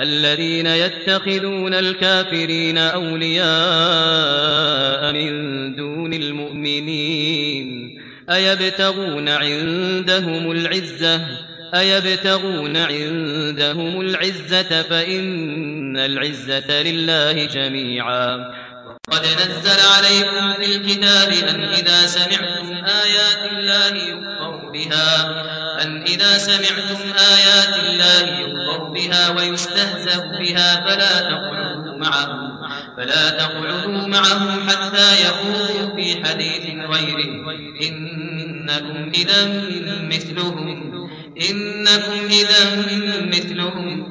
الذين يتخذون الكافرين أولياء من دون المؤمنين أيبتغون عندهم العزة؟ أيبتغون عندهم العزة فإن العزة لله جميعا. قد نزل عليكم في الكتاب أن إذا سمعتم آيات الله يكفر بها أن إذا سمعتم آيات الله يكفر بها ويستهزأ بها فلا تقعدوا معهم فلا تقعدوا معهم حتى يقولوا في حديث غيره إنكم إذا مثلهم إنكم إذا مثلهم